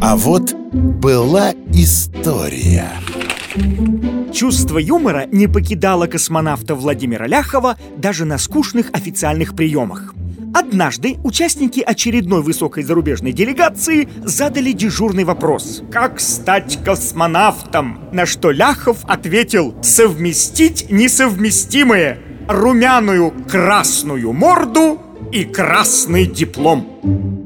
А вот была история Чувство юмора не покидало космонавта Владимира Ляхова даже на скучных официальных приемах. Однажды участники очередной высокой зарубежной делегации задали дежурный вопрос «Как стать космонавтом?» На что Ляхов ответил «Совместить несовместимое Румяную красную морду и красный диплом»